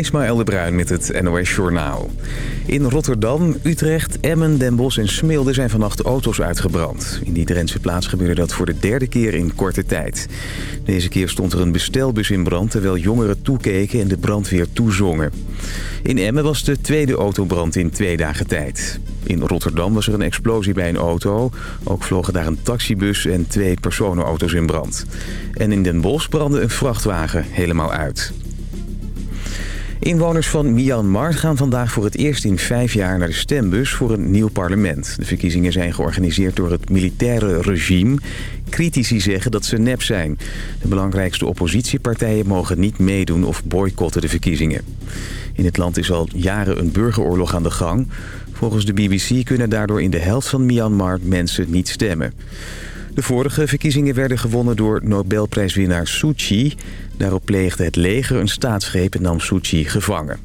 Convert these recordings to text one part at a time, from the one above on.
Ismaël de Bruin met het NOS Journaal. In Rotterdam, Utrecht, Emmen, Den Bosch en Smilde zijn vannacht auto's uitgebrand. In die Drentse plaats gebeurde dat voor de derde keer in korte tijd. Deze keer stond er een bestelbus in brand terwijl jongeren toekeken en de brandweer toezongen. In Emmen was de tweede autobrand in twee dagen tijd. In Rotterdam was er een explosie bij een auto. Ook vlogen daar een taxibus en twee personenauto's in brand. En in Den Bosch brandde een vrachtwagen helemaal uit. Inwoners van Myanmar gaan vandaag voor het eerst in vijf jaar naar de stembus voor een nieuw parlement. De verkiezingen zijn georganiseerd door het militaire regime. Critici zeggen dat ze nep zijn. De belangrijkste oppositiepartijen mogen niet meedoen of boycotten de verkiezingen. In het land is al jaren een burgeroorlog aan de gang. Volgens de BBC kunnen daardoor in de helft van Myanmar mensen niet stemmen. De vorige verkiezingen werden gewonnen door Nobelprijswinnaar Suu. Daarop pleegde het leger een staatsgreep en nam Suu gevangen.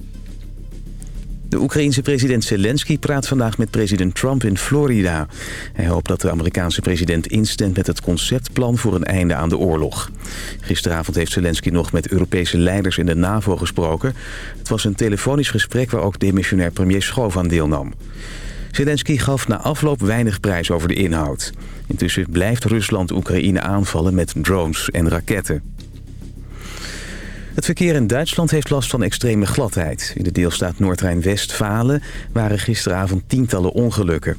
De Oekraïense president Zelensky praat vandaag met president Trump in Florida. Hij hoopt dat de Amerikaanse president instemt met het conceptplan voor een einde aan de oorlog. Gisteravond heeft Zelensky nog met Europese leiders in de NAVO gesproken. Het was een telefonisch gesprek waar ook demissionair premier Schoof aan deelnam. Zelensky gaf na afloop weinig prijs over de inhoud. Intussen blijft Rusland Oekraïne aanvallen met drones en raketten. Het verkeer in Duitsland heeft last van extreme gladheid. In de deelstaat Noord-Rijn-Westfalen waren gisteravond tientallen ongelukken.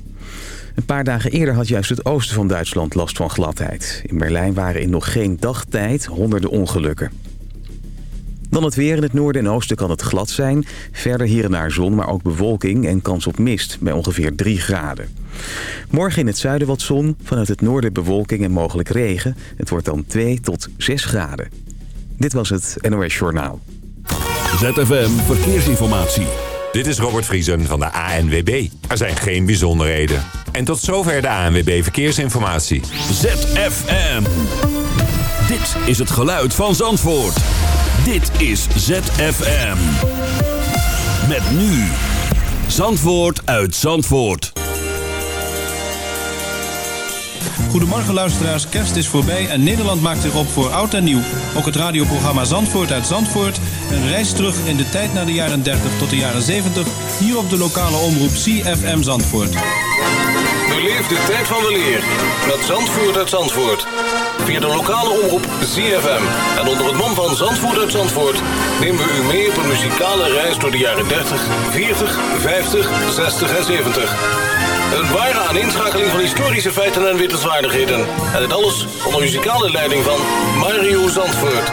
Een paar dagen eerder had juist het oosten van Duitsland last van gladheid. In Berlijn waren in nog geen dagtijd honderden ongelukken. Dan het weer. In het noorden en oosten kan het glad zijn. Verder hier en daar zon, maar ook bewolking en kans op mist bij ongeveer 3 graden. Morgen in het zuiden wat zon, vanuit het noorden bewolking en mogelijk regen. Het wordt dan 2 tot 6 graden. Dit was het NOS Journaal. ZFM Verkeersinformatie. Dit is Robert Vriesen van de ANWB. Er zijn geen bijzonderheden. En tot zover de ANWB Verkeersinformatie. ZFM. Dit is het geluid van Zandvoort. Dit is ZFM. Met nu. Zandvoort uit Zandvoort. Goedemorgen luisteraars, kerst is voorbij en Nederland maakt zich op voor oud en nieuw. Ook het radioprogramma Zandvoort uit Zandvoort. Een reis terug in de tijd naar de jaren 30 tot de jaren 70. Hier op de lokale omroep CFM Zandvoort. Beleef de tijd van de leer met Zandvoort uit Zandvoort. Via de lokale omroep ZFM. En onder het mom van Zandvoort uit Zandvoort... nemen we u mee op een muzikale reis door de jaren 30, 40, 50, 60 en 70. Een ware aaninschakeling van historische feiten en En dit alles onder muzikale leiding van Mario Zandvoort.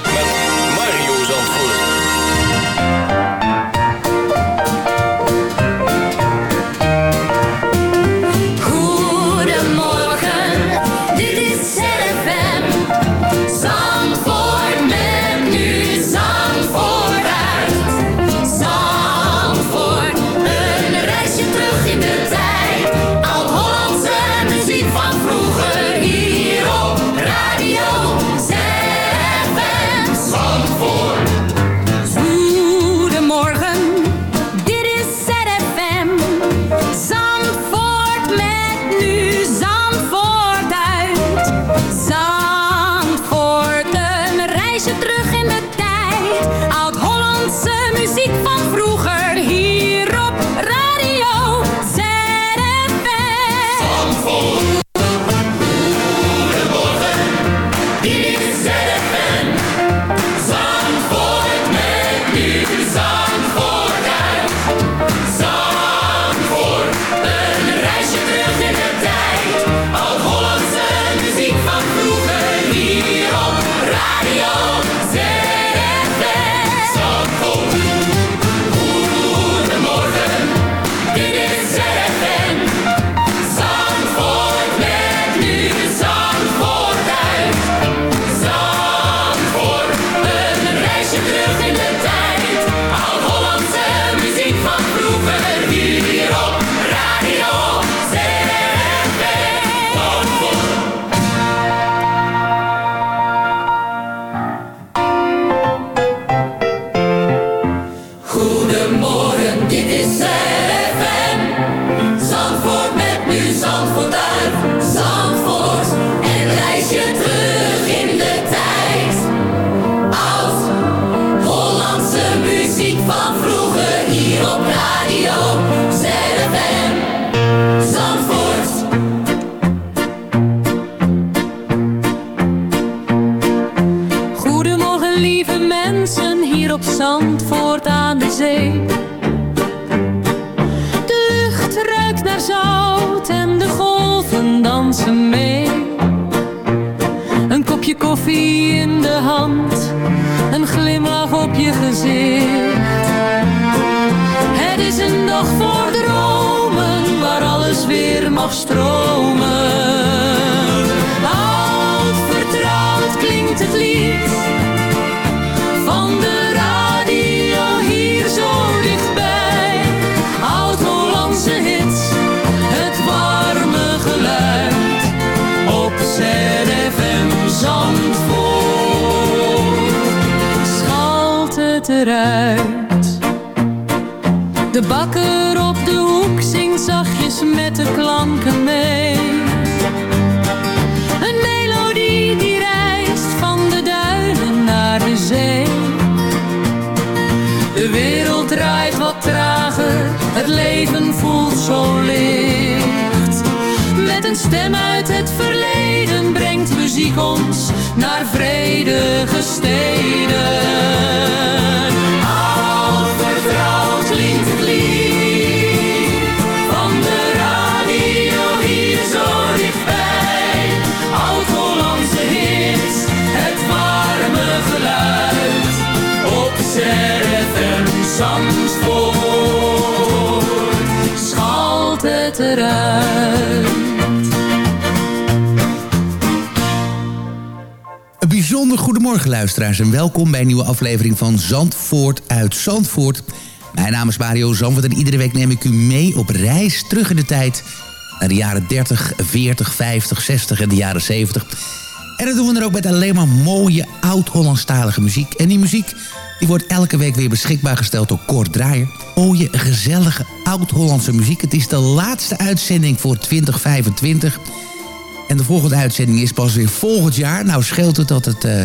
bakker op de hoek zingt zachtjes met de klanken mee. Een melodie die reist van de duinen naar de zee. De wereld draait wat trager, het leven voelt zo licht. Met een stem uit het verleden brengt muziek ons naar vredige goedemorgen luisteraars en welkom bij een nieuwe aflevering van Zandvoort uit Zandvoort. Mijn naam is Mario Zandvoort en iedere week neem ik u mee op reis terug in de tijd... naar de jaren 30, 40, 50, 60 en de jaren 70. En dat doen we dan ook met alleen maar mooie oud-Hollandstalige muziek. En die muziek die wordt elke week weer beschikbaar gesteld door Kort Draaier. Mooie, gezellige oud-Hollandse muziek. Het is de laatste uitzending voor 2025... En de volgende uitzending is pas weer volgend jaar. Nou scheelt het dat het eh,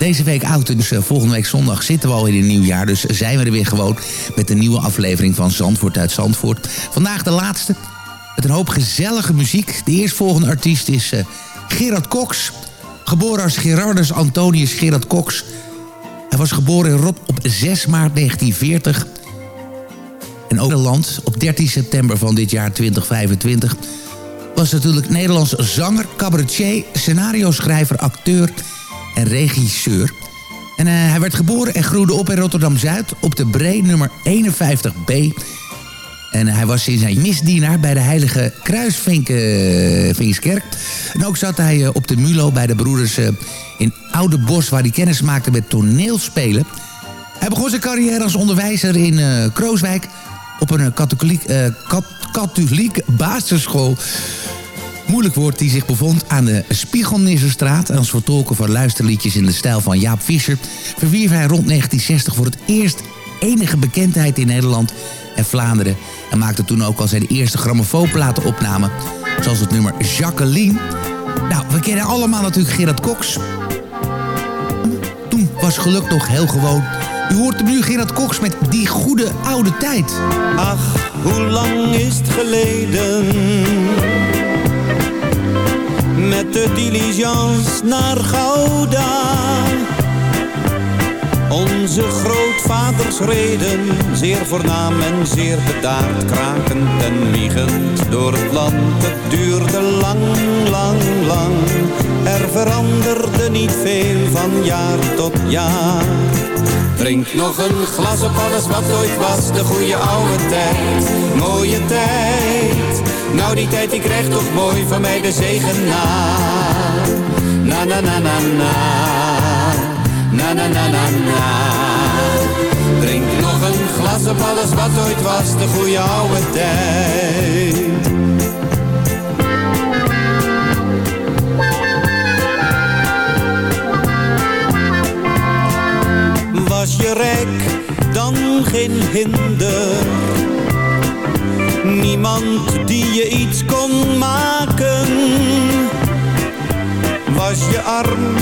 deze week oud. Dus eh, volgende week zondag zitten we al in een nieuw jaar. Dus zijn we er weer gewoon met een nieuwe aflevering van Zandvoort uit Zandvoort. Vandaag de laatste. Met een hoop gezellige muziek. De eerstvolgende artiest is eh, Gerard Cox. Geboren als Gerardus Antonius Gerard Cox. Hij was geboren in Rob op 6 maart 1940. En ook Nederland op 13 september van dit jaar 2025 was natuurlijk Nederlands zanger, cabaretier, scenario-schrijver, acteur regisseur. En eh, hij werd geboren en groeide op in Rotterdam-Zuid op de Bree nummer 51B. En hij was sinds zijn misdienaar bij de heilige Kruisvinkskerk. En ook zat hij eh, op de Mulo bij de broeders eh, in Oude Bos... waar hij kennis maakte met toneelspelen. Hij begon zijn carrière als onderwijzer in eh, Krooswijk... op een katholiek, eh, kat, katholiek basisschool moeilijk woord die zich bevond aan de Spiegelnissenstraat. En als vertolker van luisterliedjes in de stijl van Jaap Visser... verwierf hij rond 1960 voor het eerst enige bekendheid in Nederland en Vlaanderen. En maakte toen ook al zijn eerste grammofoonplatenopname. Zoals het nummer Jacqueline. Nou, we kennen allemaal natuurlijk Gerard Cox. Toen was geluk nog heel gewoon. U hoort hem nu Gerard Cox met Die Goede Oude Tijd. Ach, hoe lang is het geleden? De diligence naar Gouda. Onze grootvaders reden, zeer voornaam en zeer bedaard, krakend en wiegend door het land. Het duurde lang, lang, lang. Er veranderde niet veel van jaar tot jaar. Drink nog een glas op alles wat ooit was, de goede oude tijd, mooie tijd. Nou die tijd die krijgt toch mooi van mij de zegen na. Na na na na na. Na na na na na. Drink nog een glas op alles wat ooit was, de goede oude tijd. Was je rijk, dan geen hinder. Niemand die je iets kon maken was je arm,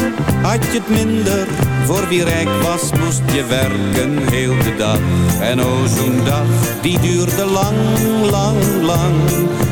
had je het minder. Voor wie rijk was, moest je werken heel de dag. En o, zo'n dag, die duurde lang, lang, lang.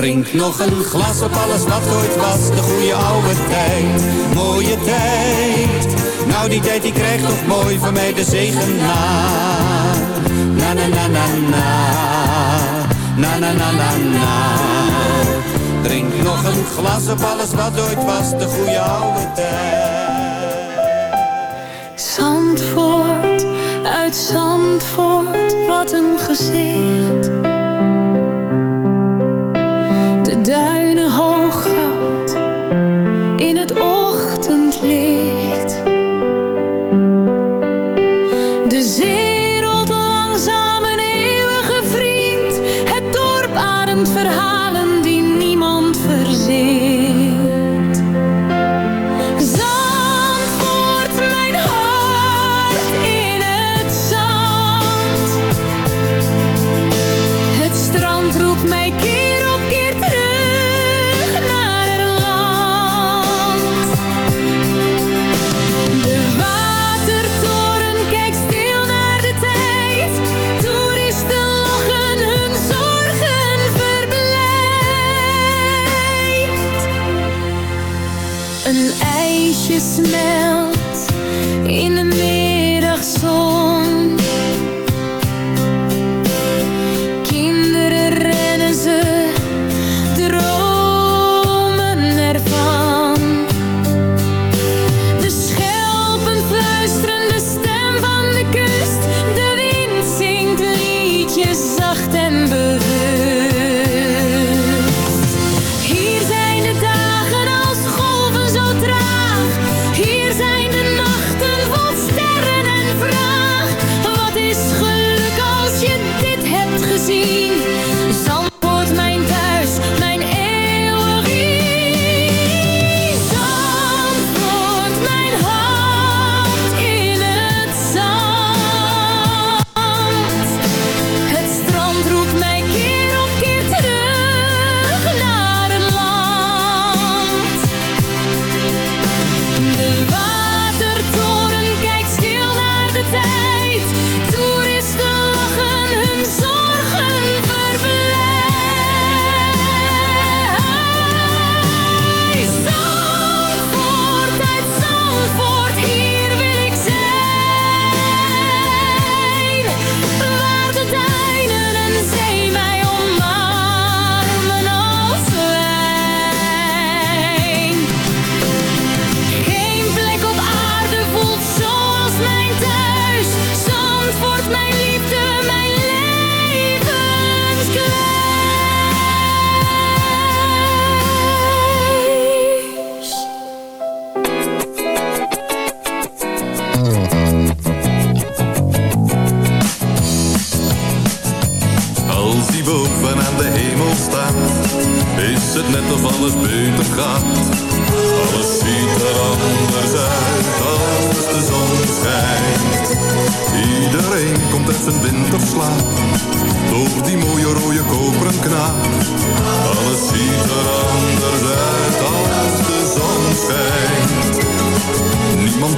Drink nog een glas op alles wat ooit was, de goede oude tijd. Mooie tijd, nou die tijd die krijgt toch mooi van mij de zegen na. Na na na na na, na na na na na. Drink nog een glas op alles wat ooit was, de goede oude tijd. Zandvoort, uit Zandvoort, wat een gezicht.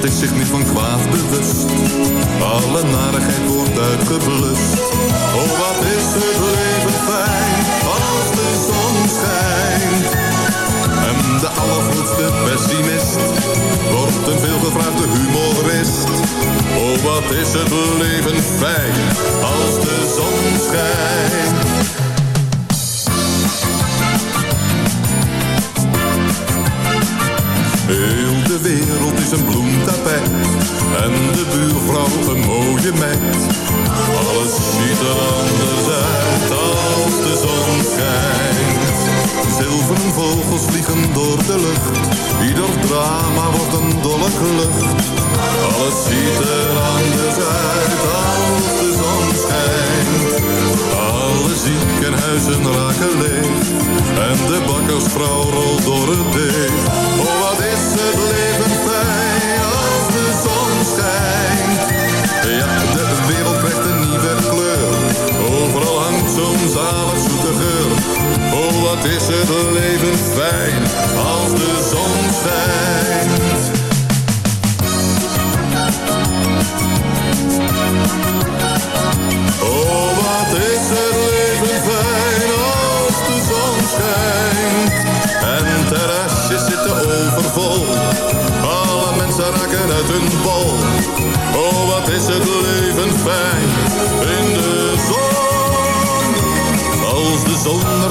Is zich meer van kwaad bewust. Alle narigheid wordt uitgeblust. Oh,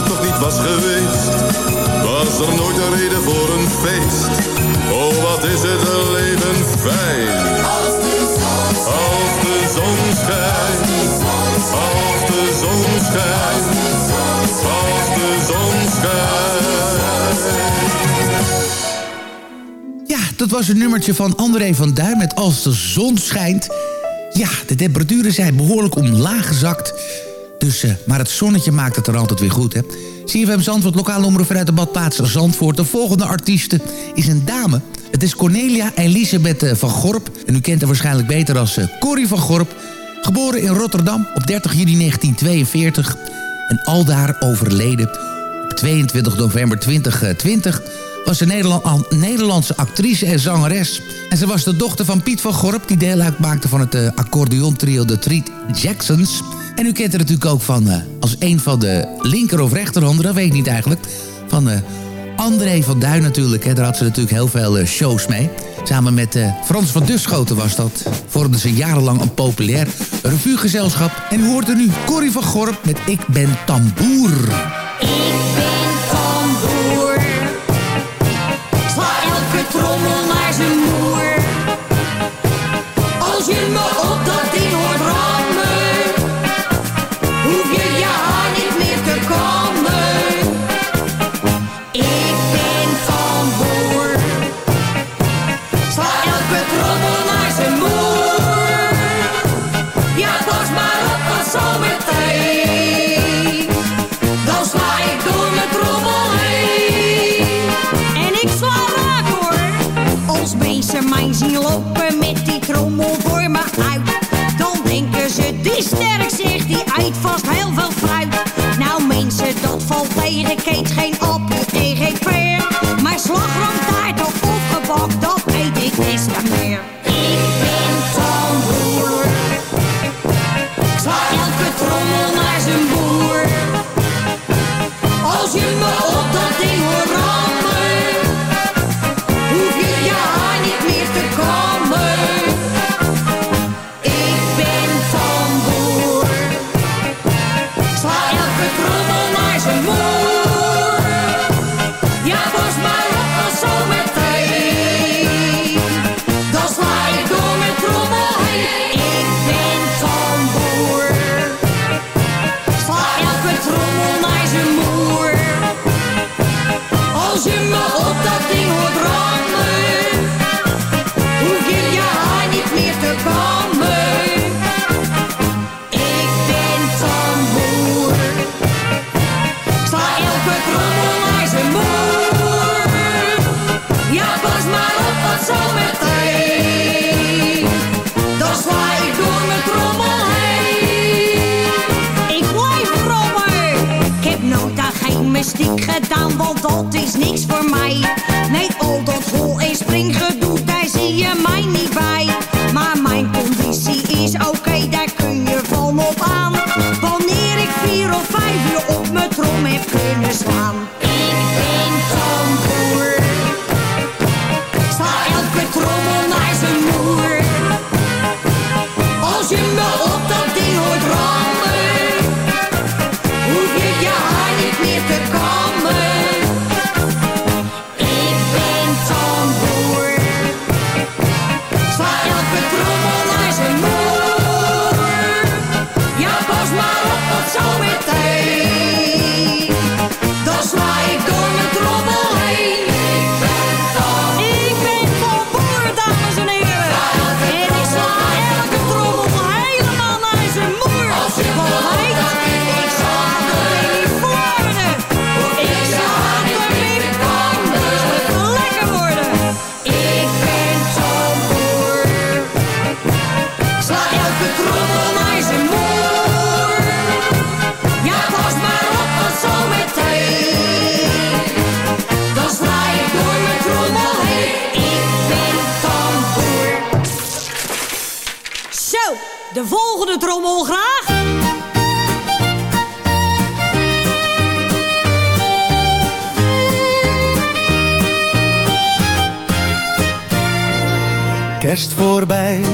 er toch niet was geweest, was er nooit een reden voor een feest. Oh, wat is het leven fijn. Als de zon schijnt. Als de zon schijnt. Als de zon schijnt. Als de zon schijnt. Ja, dat was een nummertje van André van Duin met Als de zon schijnt. Ja, de temperaturen zijn behoorlijk omlaag gezakt. Dus, eh, maar het zonnetje maakt het er altijd weer goed, hè. CFM Zandvoort, lokale omroep vanuit de badplaats Zandvoort. De volgende artieste is een dame. Het is Cornelia Elisabeth eh, van Gorp. En u kent haar waarschijnlijk beter als eh, Corrie van Gorp. Geboren in Rotterdam op 30 juni 1942. En aldaar overleden op 22 november 2020 was al- Nederlandse actrice en zangeres. En ze was de dochter van Piet van Gorp... die deel uitmaakte van het uh, accordeontrio de Three Jacksons. En u kent haar natuurlijk ook van... eh, als een van de linker- of rechterhanden, dat weet ik niet eigenlijk... van eh, André van Duin natuurlijk. Hè. Daar had ze natuurlijk heel veel eh, shows mee. Samen met Frans van Duschoten was dat. Vormden ze jarenlang een populair revuegezelschap. En hoort er nu Corrie van Gorp met Ik ben tamboer. Ik ben tamboer.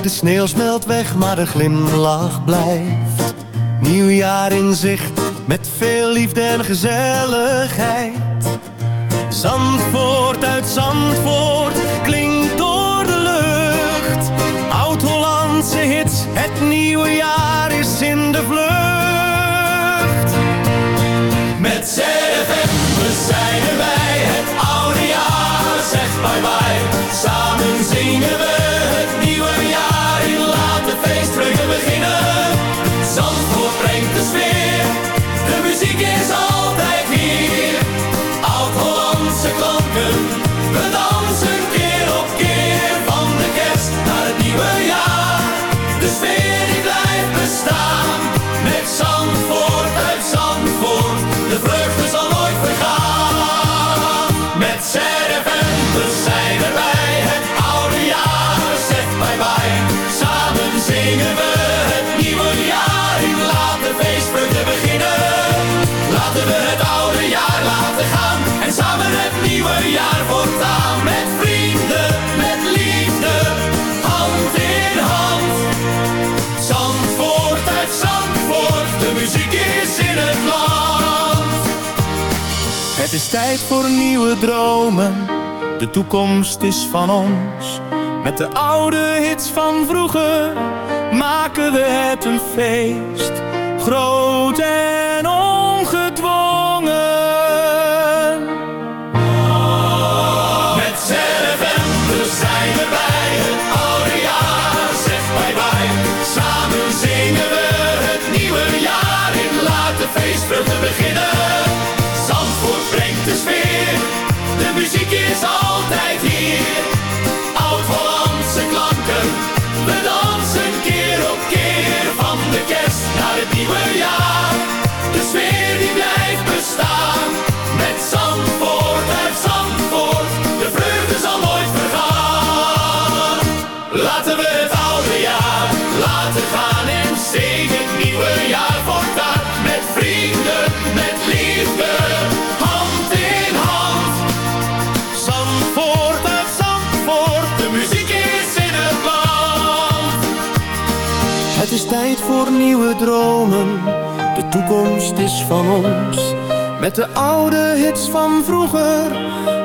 De sneeuw smelt weg, maar de glimlach blijft. Nieuwjaar in zicht, met veel liefde en gezelligheid. Zandvoort uit Zandvoort klinkt door de lucht. Oud-Hollandse hits, het nieuwe jaar is in de vlucht. Met ZFM, we zijn erbij, het oude jaar zegt bye bye. Samen zingen we is tijd voor nieuwe dromen, de toekomst is van ons. Met de oude hits van vroeger maken we het een feest. Groot en tijd voor nieuwe dromen, de toekomst is van ons. Met de oude hits van vroeger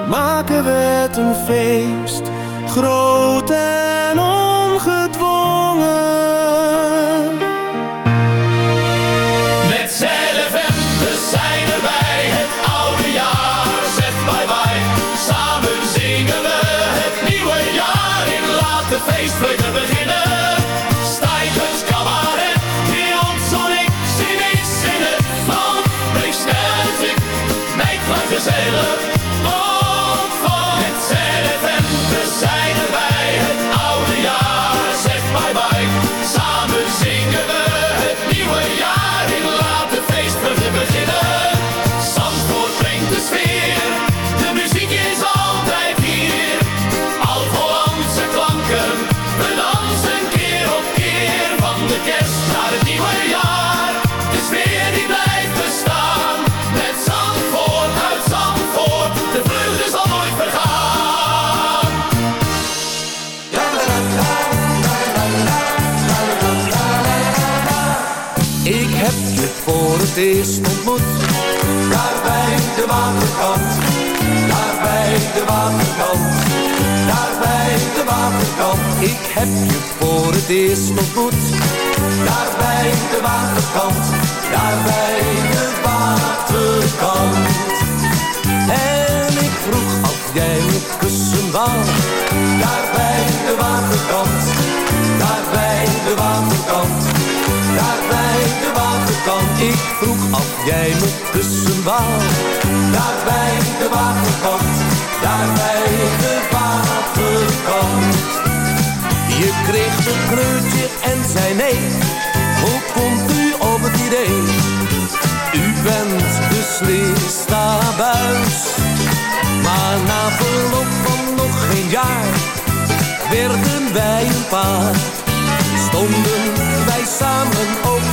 maken we het een feest. Groot en ongedwongen. Het eerst ontmoet. Daar bij de waterkant. Daar bij de waterkant. Daar bij de waterkant. Ik heb je voor het eerst ontmoet. Daar bij de waterkant. Daar bij de waterkant. En ik vroeg of jij me kussen wou. Waterkant. Ik vroeg of jij me kussen wou. Daar bij de waterkant. Daar bij de waterkant. Je kreeg een kleurtje en zei nee. Hoe komt u op het idee? U bent beslist abuis. Maar na verloop van nog geen jaar werden wij een paar. Stonden wij samen ook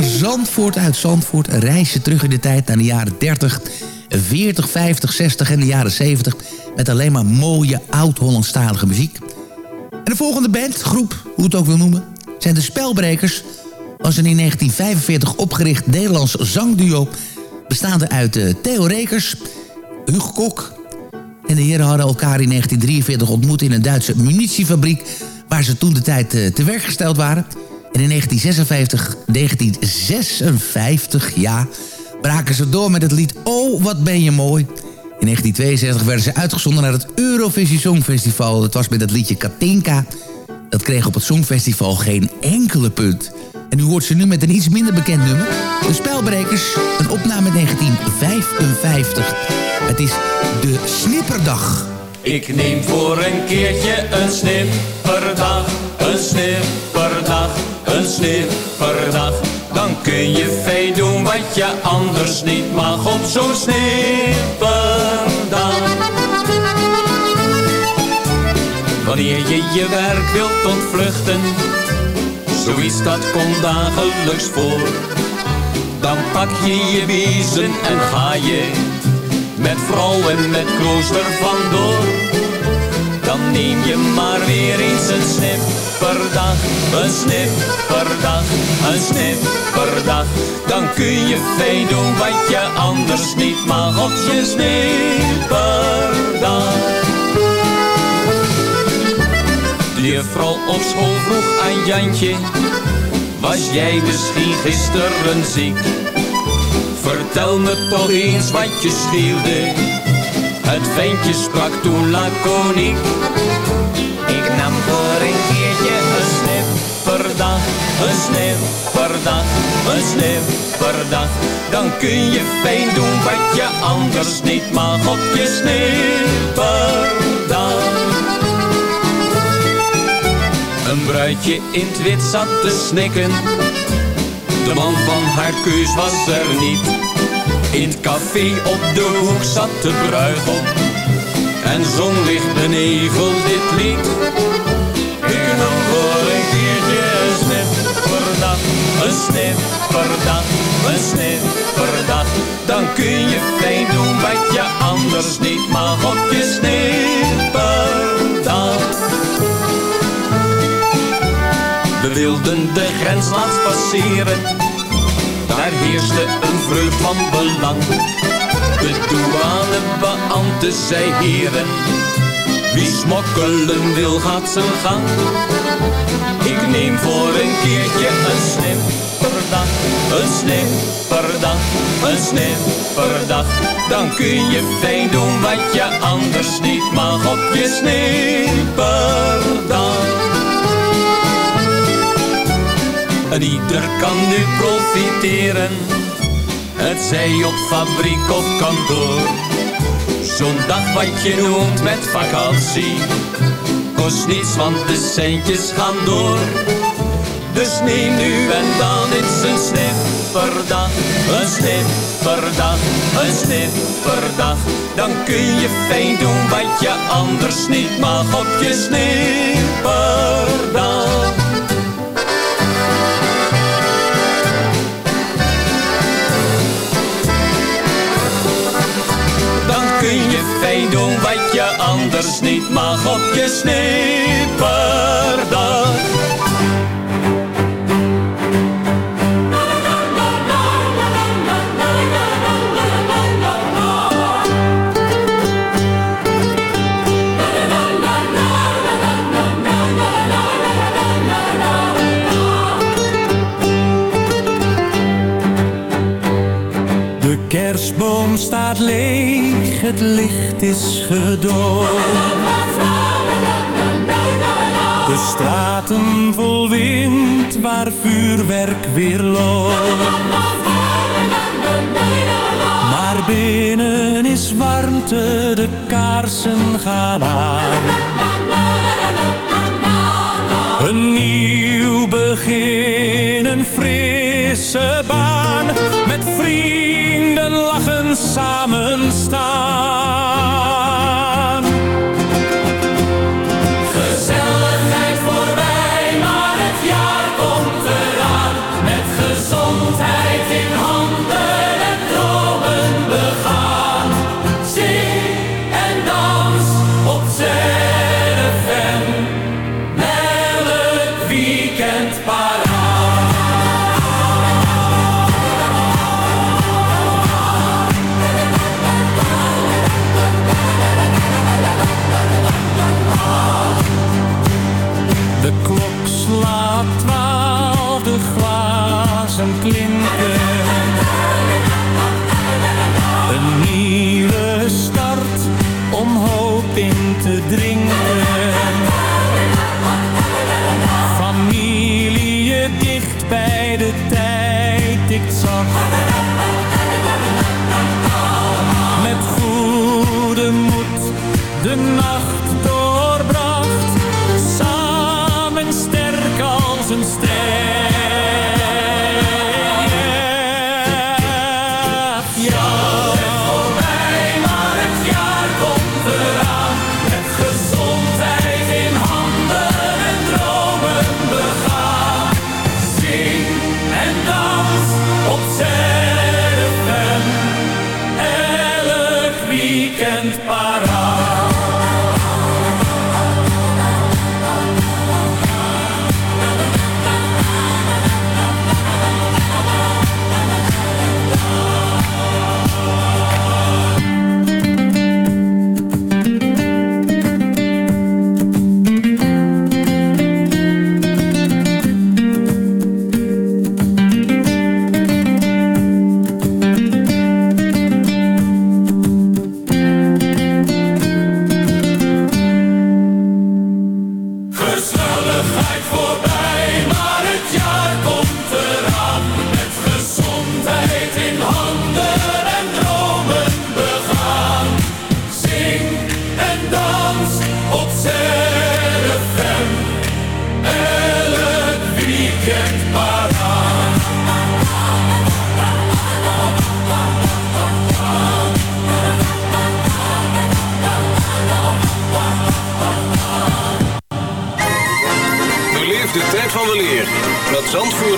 Naar Zandvoort uit Zandvoort. Reisje terug in de tijd naar de jaren 30, 40, 50, 60 en de jaren 70. Met alleen maar mooie oud-Hollandstalige muziek. En de volgende band, groep, hoe je het ook wil noemen... zijn de Spelbrekers. Was een in 1945 opgericht Nederlands zangduo... bestaande uit eh, Theo Rekers, Hugo Kok... en de heren hadden elkaar in 1943 ontmoet in een Duitse munitiefabriek... waar ze toen de tijd eh, te werk gesteld waren... En in 1956, 1956, ja, braken ze door met het lied Oh, wat ben je mooi. In 1962 werden ze uitgezonden naar het Eurovisie Songfestival. Dat was met het liedje Katinka. Dat kreeg op het Songfestival geen enkele punt. En u hoort ze nu met een iets minder bekend nummer. De Spelbrekers, een opname 1955. Het is de Snipperdag. Ik neem voor een keertje een snipperdag, een snipperdag, een snipperdag. Dan kun je fijn doen wat je anders niet mag op zo'n snipperdag. Wanneer je je werk wilt ontvluchten, zoiets dat komt dagelijks voor. Dan pak je je biezen en ga je met vrouw en met klooster vandoor. Dan neem je maar weer eens een snipperdag, een snipperdag, een snipperdag. Dan kun je fijn doen wat je anders niet mag op je snipperdag. De juffrouw op school vroeg aan Jantje, was jij misschien gisteren ziek? Vertel me toch eens wat je scheelde. Het ventje sprak toen laconiek. Ik nam voor een keertje een snipperdag, een snipperdag, een snipperdag. Dan kun je fijn doen wat je anders niet mag op je snipperdag. Een bruidje in het wit zat te snikken. De man van haar keus was er niet. In het café op de hoek zat de bruigom. En zong licht benevel dit lied. Ik nam voor een keertje een snipperdag. Een snipperdag, een snipperdag. Dan kun je fijn doen wat je anders niet mag op je snipperdag. We wilden de grens laatst passeren. Daar heerste een vreugd van belang. De douanebeambte zei heren. Wie smokkelen wil gaat zijn gang. Ik neem voor een keertje een snipperdag. Een snipperdag, een snipperdag. Dan kun je fijn doen wat je anders niet mag op je snipperdag. En ieder kan nu profiteren. Het zij op fabriek of kantoor. Zo'n dag wat je noemt met vakantie. Kost niets, want de centjes gaan door. Dus neem nu en dan eens een snipperdag. Een snipperdag, een snipperdag. Dan kun je fijn doen wat je anders niet mag op je snipperdag. Anders niet mag op je snipperdag. Het licht is gedoofd. De straten vol wind waar vuurwerk weer loopt. Maar binnen is warmte, de kaarsen gaan aan. Een nieuw begin, een frisse baan. Met vrienden lachen samen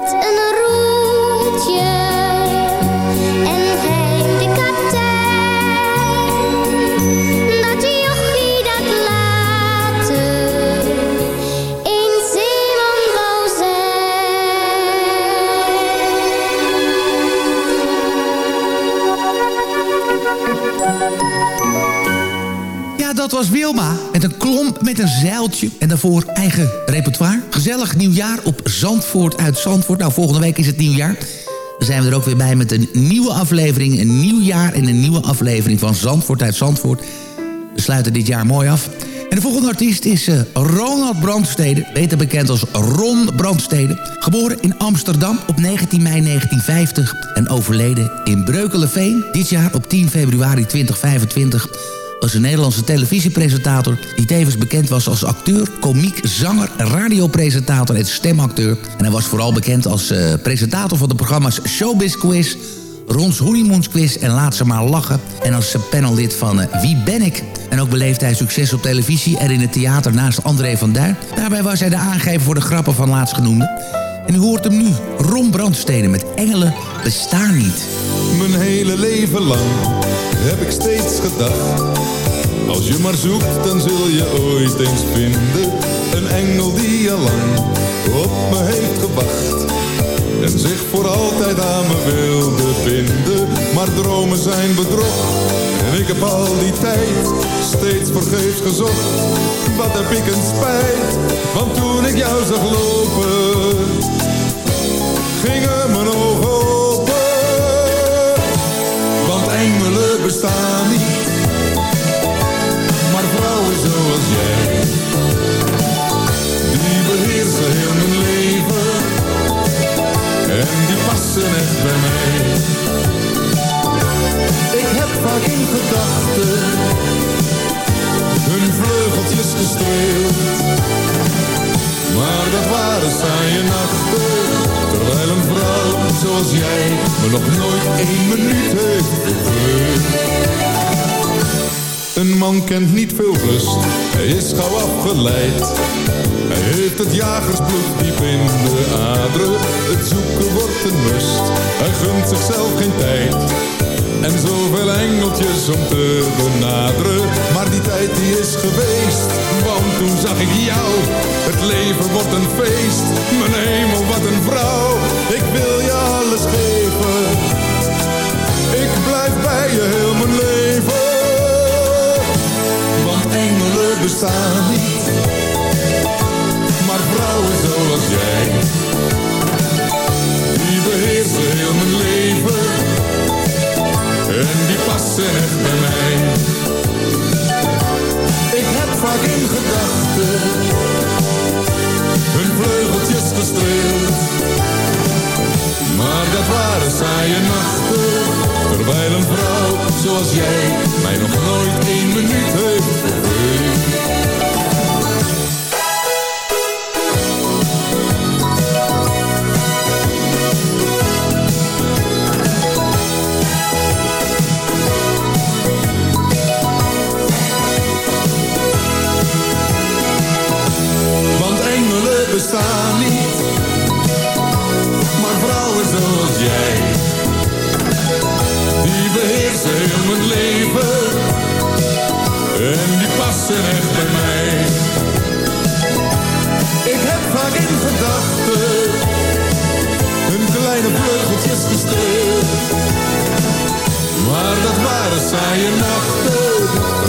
met een met een zeiltje. En daarvoor eigen repertoire. Gezellig nieuwjaar op Zandvoort uit Zandvoort. Nou, volgende week is het nieuwjaar. Dan zijn we er ook weer bij met een nieuwe aflevering. Een nieuw jaar en een nieuwe aflevering van Zandvoort uit Zandvoort. We sluiten dit jaar mooi af. En de volgende artiest is eh, Ronald Brandstede. Beter bekend als Ron Brandstede. Geboren in Amsterdam op 19 mei 1950. En overleden in Breukeleveen. Dit jaar op 10 februari 2025 was een Nederlandse televisiepresentator... die tevens bekend was als acteur, komiek, zanger, radiopresentator en stemacteur. En hij was vooral bekend als eh, presentator van de programma's Showbiz Quiz... Rons Honeymoons Quiz en Laat ze maar lachen. En als panellid van eh, Wie ben ik? En ook beleefde hij succes op televisie en in het theater naast André van Duin. Daarbij was hij de aangever voor de grappen van laatstgenoemde. En u hoort hem nu, Ron Brandstede met Engelen bestaan niet. Mijn hele leven lang heb ik steeds gedacht. Als je maar zoekt, dan zul je ooit eens vinden. Een engel die al lang op me heeft gewacht. En zich voor altijd aan me wilde binden. Maar dromen zijn bedrog. En ik heb al die tijd steeds vergeefs gezocht. Wat heb ik een spijt, want toen ik jou zag lopen, gingen mijn ogen open. Want engelen bestaan afgeleid. Hij heeft het jagersbloed diep in de aderen, het zoeken wordt een must. Hij gunt zichzelf geen tijd, en zoveel engeltjes om te benaderen. Maar die tijd die is geweest, want toen zag ik jou. Het leven wordt een feest, echt bij mij. Ik heb vaak in gedachten, hun vleugeltjes gestreeld. Maar dat waren saaie nachten, terwijl een vrouw zoals jij mij nog nooit één minuut heeft echt bij mij. Ik heb vaak in gedachten, hun kleine vleugeltjes gestreeld. Maar dat waren saaie nachten,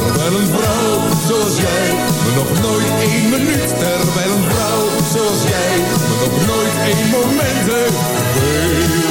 terwijl een vrouw zoals jij me nog nooit één minuut, terwijl een vrouw zoals jij me nog nooit één moment heeft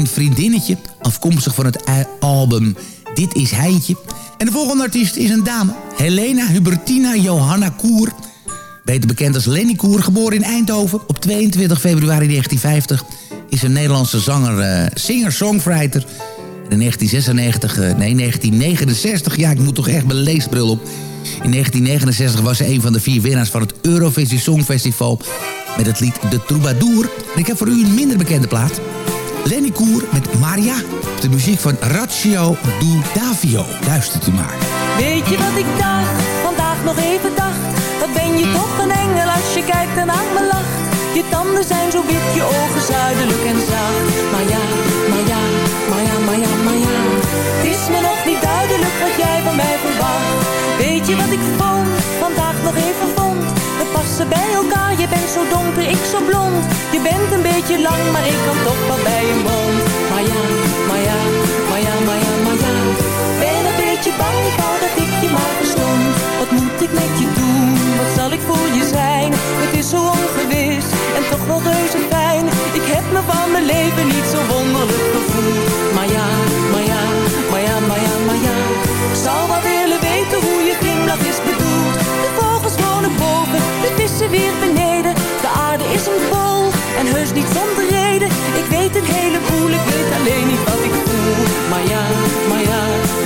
Mijn Vriendinnetje. Afkomstig van het album Dit is Heintje. En de volgende artiest is een dame. Helena Hubertina Johanna Koer. Beter bekend als Lenny Koer, geboren in Eindhoven op 22 februari 1950. Is een Nederlandse zanger, eh, singer-songwriter. In 1996, eh, nee 1969, ja ik moet toch echt mijn leesbril op. In 1969 was ze een van de vier winnaars van het Eurovisie Songfestival... met het lied De Troubadour. En ik heb voor u een minder bekende plaat. Lenny Koer met Maria. De muziek van Ratio du Davio. Luistert u maar. Weet je wat ik dacht, vandaag nog even dacht. Wat ben je toch een engel als je kijkt en aan me lacht. Je tanden zijn zo wit, je ogen zuidelijk en zacht. Maar ja, maar ja, maar ja, maar ja, maar ja. Het is me nog niet duidelijk wat jij van mij verwacht. Weet je wat ik vond, vandaag nog even vond. We passen bij elkaar, je bent zo donker, ik zo blond. Je bent een beetje lang, maar ik kan toch wel bij je mond. Maar ja, maar ja, maar ja, maar ja, maar ja. Ben een beetje bang, ik wou dat ik je maar verstond. Wat moet ik met je doen, wat zal ik voor je zijn? Het is zo ongewis en toch wel reuze fijn. Ik heb me van mijn leven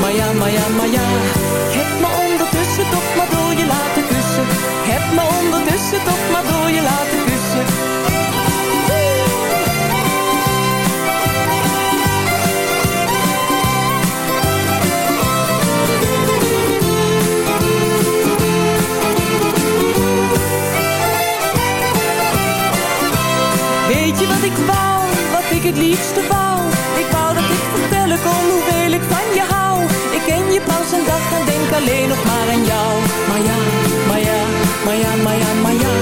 Maar ja, maar ja Ik heb me ondertussen toch maar door je laten kussen. Heb me ondertussen toch maar door je laten kussen. Weet je wat ik wou, wat ik het liefste wou ik van je hou. Ik ken je pas een dag en denk alleen nog maar aan jou. Maar ja, maar ja, maar ja, maar ja, maar ja.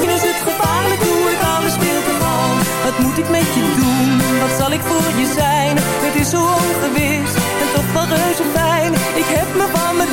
Nu is het gevaarlijk hoe ik alles veel te gauw. Wat moet ik met je doen? Wat zal ik voor je zijn? Het is zo ongewis en toch wel reuze fijn. Ik heb me van mijn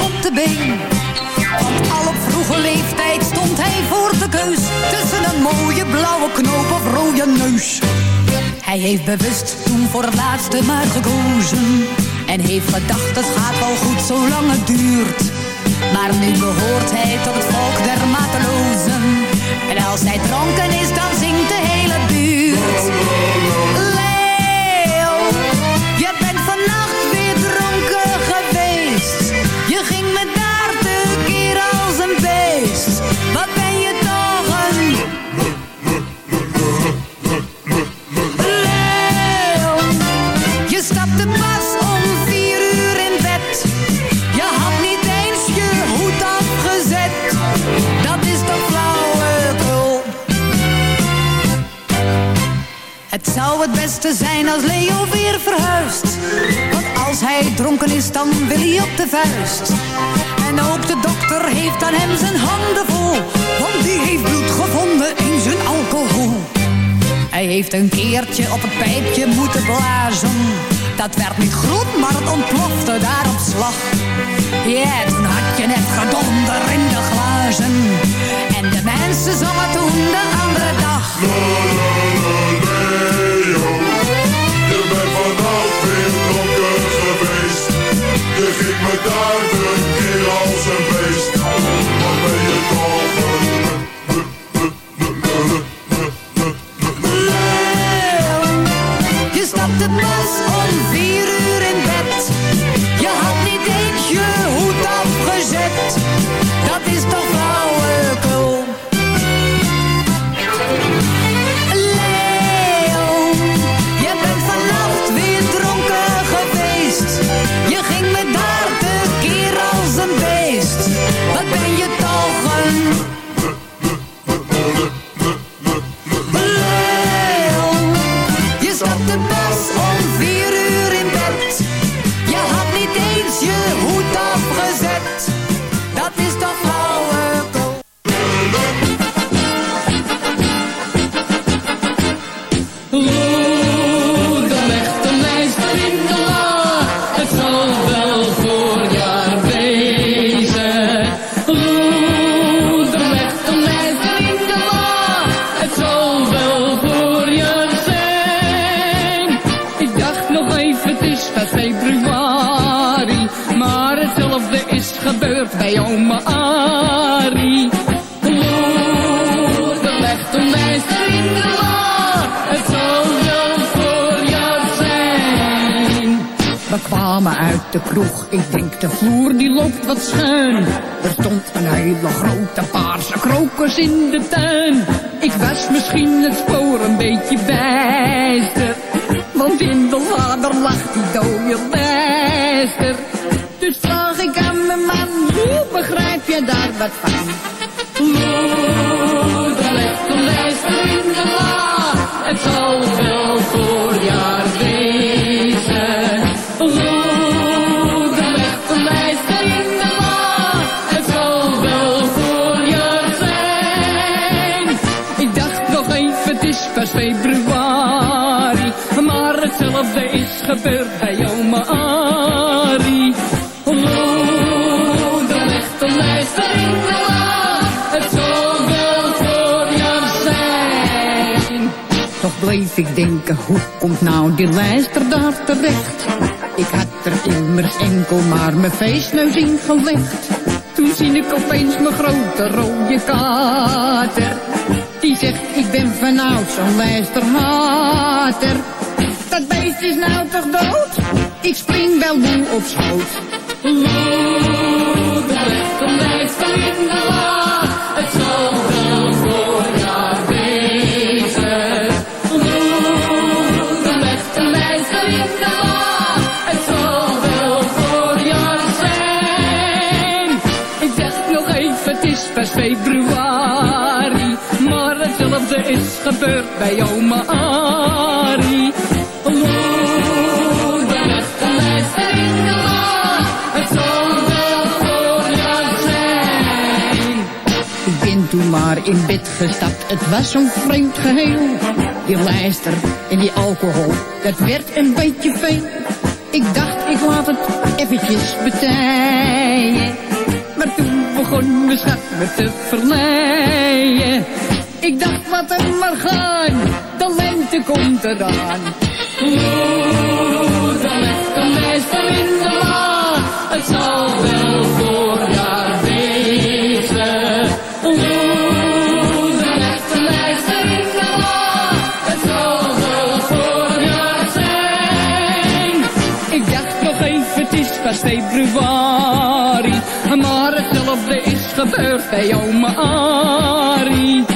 op de been. Want al op vroege leeftijd stond hij voor de keus. Tussen een mooie blauwe knoop of rode neus. Hij heeft bewust toen voor het laatste maar gekozen. En heeft gedacht het gaat wel goed zolang het duurt. Maar nu behoort hij tot het volk der matelozen. En als hij dronken is dan beste zijn als Leo weer verhuist. Want als hij dronken is, dan wil hij op de vuist. En ook de dokter heeft aan hem zijn handen vol. Want die heeft bloed gevonden in zijn alcohol. Hij heeft een keertje op het pijpje moeten blazen. Dat werd niet groen, maar het ontplofte daar op slag. Ja, toen had je net gedonder in de glazen. En de mensen zongen toen de andere dag. Je de kroeg, ik denk de vloer die loopt wat schuin. Er stond een hele grote paarse krokus in de tuin. Ik was misschien het spoor een beetje bijster. Want in de lader lag die dode bijster. Dus vraag ik aan mijn man, hoe begrijp je daar wat van? Moederlijk legt een lijster in de la. Het zal wel ik denken, hoe komt nou die lijster daar terecht? Ik had er immers enkel maar mijn feestneus in gelegd. Toen zie ik opeens mijn grote rode kater. Die zegt, ik ben vanouds zo'n lijsterhater. Dat beest is nou toch dood? Ik spring wel moe op schoot. Hetzelfde is gebeurd bij oma Arie. Moeder lijster in de la. Het zal wel voorjaar zijn. Ik ben toen maar in bed gestapt, het was zo'n vreemd geheel. Die lijster en die alcohol, dat werd een beetje veel. Ik dacht, ik laat het eventjes betijen. Maar toen begon mijn schat me te verleiden. Ik dacht, laat hem maar gaan, de lente komt eraan. Moeder legt een lijster in de. Het zal wel voorjaar wezen. Moeder legt een lijster in de la. Het zal wel voorjaar zijn. Ik dacht nog even, het is pas februari. Maar hetzelfde is gebeurd bij oma Arie.